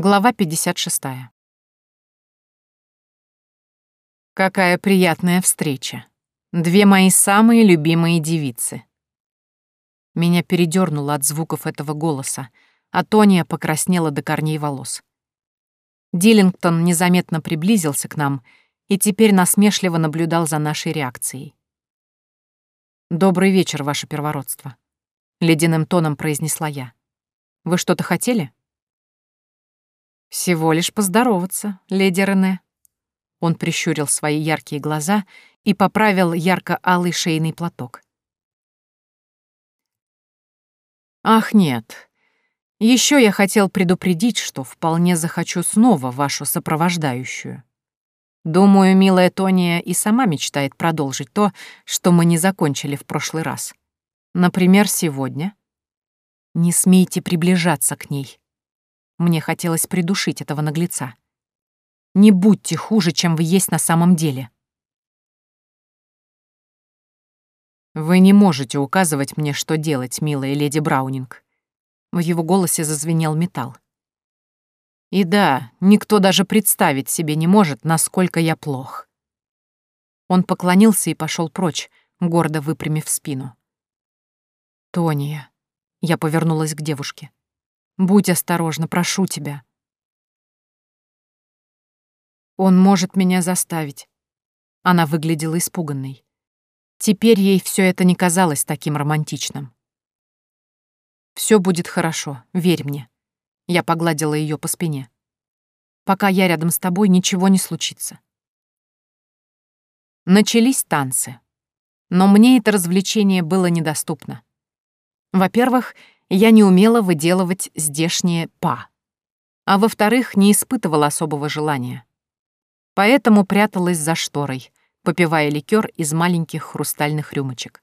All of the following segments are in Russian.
Глава 56. Какая приятная встреча. Две мои самые любимые девицы. Меня передёрнуло от звуков этого голоса, а Тония покраснела до корней волос. Диллингтон незаметно приблизился к нам и теперь насмешливо наблюдал за нашей реакцией. «Добрый вечер, ваше первородство», — ледяным тоном произнесла я. «Вы что-то хотели?» «Всего лишь поздороваться, леди Рене». Он прищурил свои яркие глаза и поправил ярко-алый шейный платок. «Ах, нет. Еще я хотел предупредить, что вполне захочу снова вашу сопровождающую. Думаю, милая Тония и сама мечтает продолжить то, что мы не закончили в прошлый раз. Например, сегодня. Не смейте приближаться к ней. Мне хотелось придушить этого наглеца. Не будьте хуже, чем вы есть на самом деле. Вы не можете указывать мне, что делать, милая леди Браунинг. В его голосе зазвенел металл. И да, никто даже представить себе не может, насколько я плох. Он поклонился и пошел прочь, гордо выпрямив спину. «Тония», — я повернулась к девушке. Будь осторожна, прошу тебя. Он может меня заставить. Она выглядела испуганной. Теперь ей все это не казалось таким романтичным. Все будет хорошо, верь мне. Я погладила ее по спине. Пока я рядом с тобой, ничего не случится. Начались танцы. Но мне это развлечение было недоступно. Во-первых, я не умела выделывать здешнее «па», а во-вторых, не испытывала особого желания. Поэтому пряталась за шторой, попивая ликер из маленьких хрустальных рюмочек.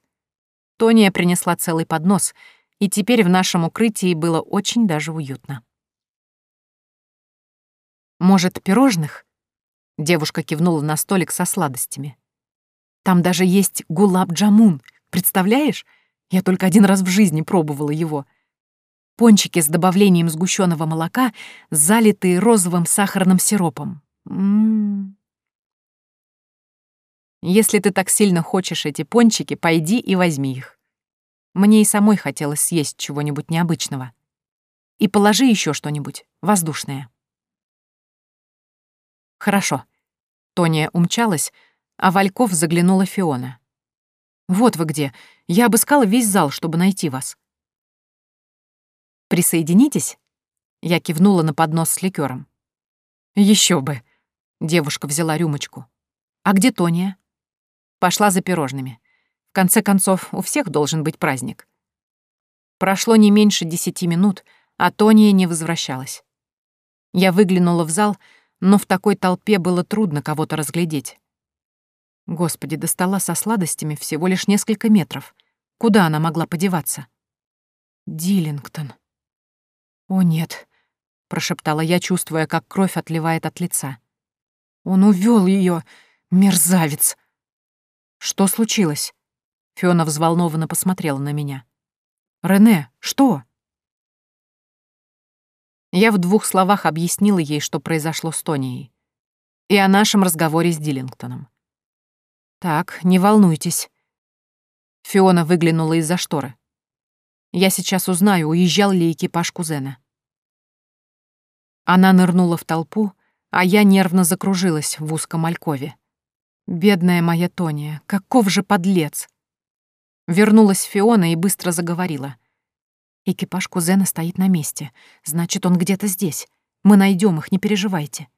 Тония принесла целый поднос, и теперь в нашем укрытии было очень даже уютно. «Может, пирожных?» Девушка кивнула на столик со сладостями. «Там даже есть гулаб-джамун, представляешь? Я только один раз в жизни пробовала его. Пончики с добавлением сгущенного молока, залитые розовым сахарным сиропом. М -м -м. Если ты так сильно хочешь эти пончики, пойди и возьми их. Мне и самой хотелось съесть чего-нибудь необычного. И положи еще что-нибудь, воздушное. Хорошо. Тония умчалась, а Вальков заглянула Фиона. «Вот вы где. Я обыскала весь зал, чтобы найти вас». Присоединитесь?» Я кивнула на поднос с ликером. Еще бы!» Девушка взяла рюмочку. «А где Тония?» Пошла за пирожными. В конце концов, у всех должен быть праздник. Прошло не меньше десяти минут, а Тония не возвращалась. Я выглянула в зал, но в такой толпе было трудно кого-то разглядеть. Господи, до стола со сладостями всего лишь несколько метров. Куда она могла подеваться? Диллингтон. «О, нет», — прошептала я, чувствуя, как кровь отливает от лица. «Он увёл её, мерзавец!» «Что случилось?» Фиона взволнованно посмотрела на меня. «Рене, что?» Я в двух словах объяснила ей, что произошло с Тонией. И о нашем разговоре с Диллингтоном. «Так, не волнуйтесь». Фиона выглянула из-за шторы. Я сейчас узнаю, уезжал ли экипаж кузена. Она нырнула в толпу, а я нервно закружилась в узком алькове. Бедная моя Тония, каков же подлец! Вернулась Фиона и быстро заговорила. Экипаж кузена стоит на месте. Значит, он где-то здесь. Мы найдем их, не переживайте.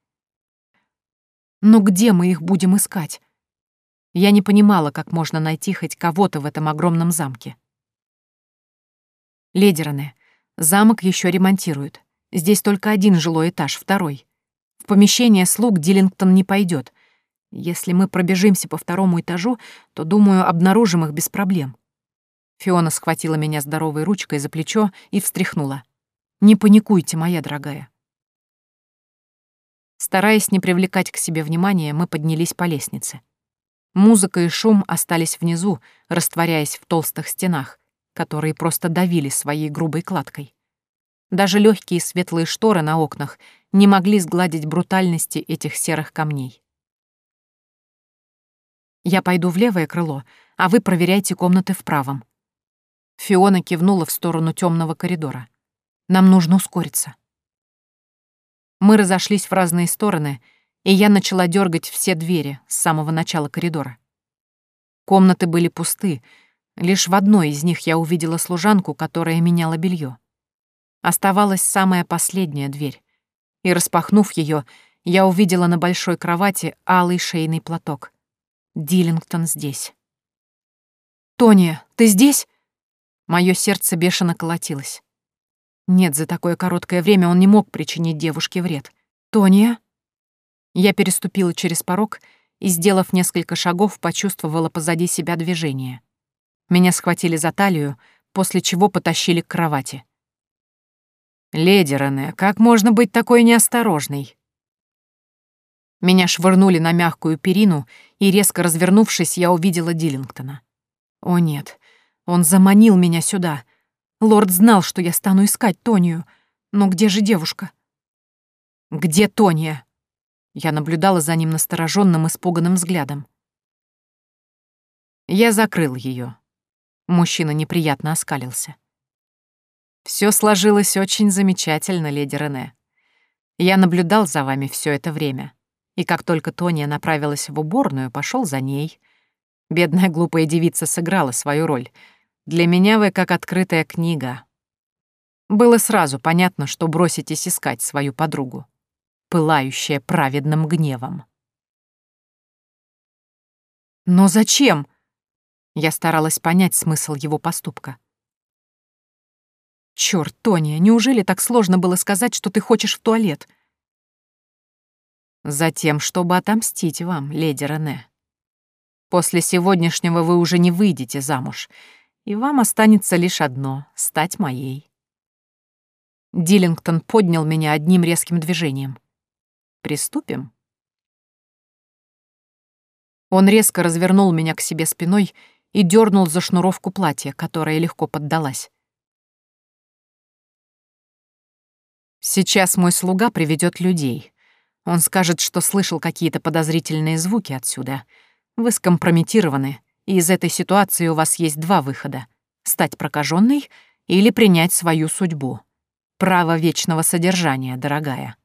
Но где мы их будем искать? Я не понимала, как можно найти хоть кого-то в этом огромном замке. Ледераны. Замок еще ремонтируют. Здесь только один жилой этаж, второй. В помещение слуг Диллингтон не пойдет. Если мы пробежимся по второму этажу, то, думаю, обнаружим их без проблем. Фиона схватила меня здоровой ручкой за плечо и встряхнула. «Не паникуйте, моя дорогая». Стараясь не привлекать к себе внимания, мы поднялись по лестнице. Музыка и шум остались внизу, растворяясь в толстых стенах, которые просто давили своей грубой кладкой. Даже легкие светлые шторы на окнах не могли сгладить брутальности этих серых камней. «Я пойду в левое крыло, а вы проверяйте комнаты в правом». Фиона кивнула в сторону темного коридора. «Нам нужно ускориться». Мы разошлись в разные стороны, и я начала дергать все двери с самого начала коридора. Комнаты были пусты, лишь в одной из них я увидела служанку, которая меняла белье. Оставалась самая последняя дверь, и, распахнув ее, я увидела на большой кровати алый шейный платок. Диллингтон здесь. «Тония, ты здесь?» Мое сердце бешено колотилось. Нет, за такое короткое время он не мог причинить девушке вред. «Тония?» Я переступила через порог и, сделав несколько шагов, почувствовала позади себя движение. Меня схватили за талию, после чего потащили к кровати. «Леди Рене, как можно быть такой неосторожной?» Меня швырнули на мягкую перину, и, резко развернувшись, я увидела Диллингтона. О нет, он заманил меня сюда. Лорд знал, что я стану искать Тонию. Но где же девушка? «Где Тония?» Я наблюдала за ним настороженным, испуганным взглядом. Я закрыл ее. Мужчина неприятно оскалился. Все сложилось очень замечательно, леди Рене. Я наблюдал за вами все это время. И как только Тония направилась в уборную, пошел за ней. Бедная глупая девица сыграла свою роль. Для меня вы как открытая книга. Было сразу понятно, что броситесь искать свою подругу, пылающая праведным гневом. Но зачем? Я старалась понять смысл его поступка. Чёрт, Тония, неужели так сложно было сказать, что ты хочешь в туалет? Затем, чтобы отомстить вам, леди Рене. После сегодняшнего вы уже не выйдете замуж, и вам останется лишь одно — стать моей. Диллингтон поднял меня одним резким движением. Приступим? Он резко развернул меня к себе спиной и дернул за шнуровку платья, которая легко поддалась. Сейчас мой слуга приведет людей. Он скажет, что слышал какие-то подозрительные звуки отсюда. Вы скомпрометированы, и из этой ситуации у вас есть два выхода — стать прокаженной или принять свою судьбу. Право вечного содержания, дорогая.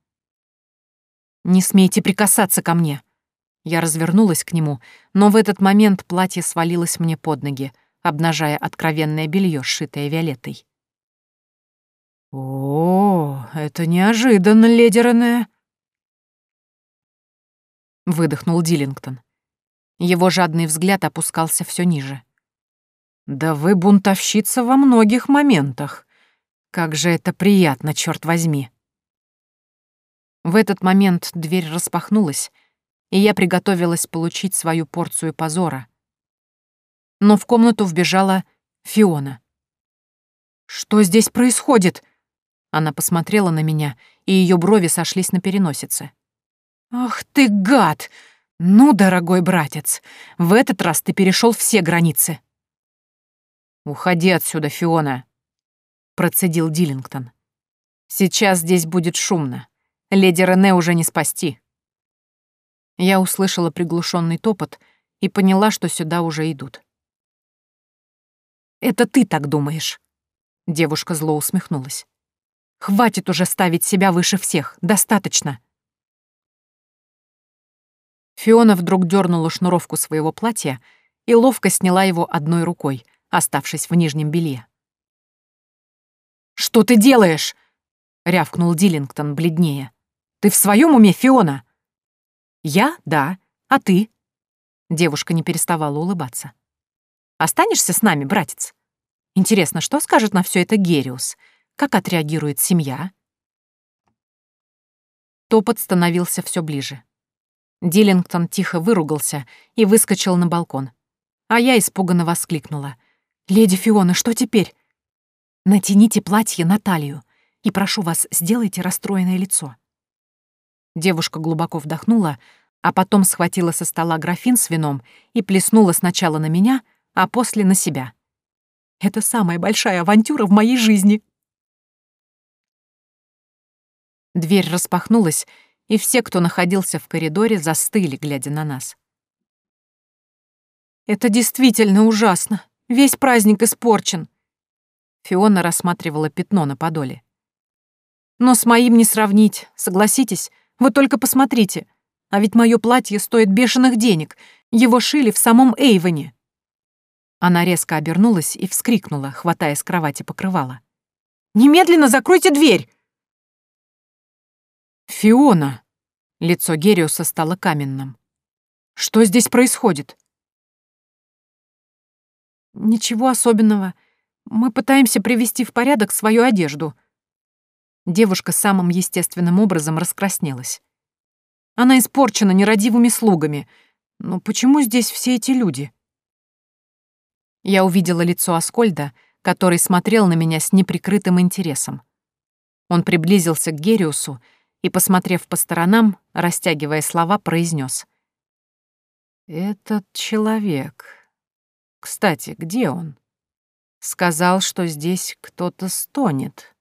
«Не смейте прикасаться ко мне!» Я развернулась к нему, но в этот момент платье свалилось мне под ноги, обнажая откровенное белье, сшитое Виолеттой. «О, это неожиданно, леди Рене!» Выдохнул Диллингтон. Его жадный взгляд опускался все ниже. «Да вы бунтовщица во многих моментах. Как же это приятно, черт возьми!» В этот момент дверь распахнулась, и я приготовилась получить свою порцию позора. Но в комнату вбежала Фиона. «Что здесь происходит?» Она посмотрела на меня, и ее брови сошлись на переносице. «Ах ты гад! Ну, дорогой братец, в этот раз ты перешел все границы!» «Уходи отсюда, Фиона!» — процедил Диллингтон. «Сейчас здесь будет шумно. Леди Рене уже не спасти». Я услышала приглушенный топот и поняла, что сюда уже идут. «Это ты так думаешь?» Девушка зло усмехнулась. Хватит уже ставить себя выше всех. Достаточно. Фиона вдруг дернула шнуровку своего платья и ловко сняла его одной рукой, оставшись в нижнем белье. «Что ты делаешь?» — рявкнул Диллингтон бледнее. «Ты в своем уме, Фиона?» «Я? Да. А ты?» Девушка не переставала улыбаться. «Останешься с нами, братец? Интересно, что скажет на все это Гериус?» Как отреагирует семья? Топот становился все ближе. Диллингтон тихо выругался и выскочил на балкон. А я испуганно воскликнула. «Леди Фиона, что теперь?» «Натяните платье на талию и, прошу вас, сделайте расстроенное лицо». Девушка глубоко вдохнула, а потом схватила со стола графин с вином и плеснула сначала на меня, а после на себя. «Это самая большая авантюра в моей жизни!» Дверь распахнулась, и все, кто находился в коридоре, застыли, глядя на нас. «Это действительно ужасно. Весь праздник испорчен». Фиона рассматривала пятно на подоле. «Но с моим не сравнить, согласитесь? Вы только посмотрите. А ведь мое платье стоит бешеных денег. Его шили в самом Эйвоне». Она резко обернулась и вскрикнула, хватая с кровати покрывала. «Немедленно закройте дверь!» «Фиона!» — лицо Гериуса стало каменным. «Что здесь происходит?» «Ничего особенного. Мы пытаемся привести в порядок свою одежду». Девушка самым естественным образом раскраснелась. Она испорчена нерадивыми слугами. Но почему здесь все эти люди? Я увидела лицо Аскольда, который смотрел на меня с неприкрытым интересом. Он приблизился к Гериусу и, посмотрев по сторонам, растягивая слова, произнес: «Этот человек... Кстати, где он? Сказал, что здесь кто-то стонет».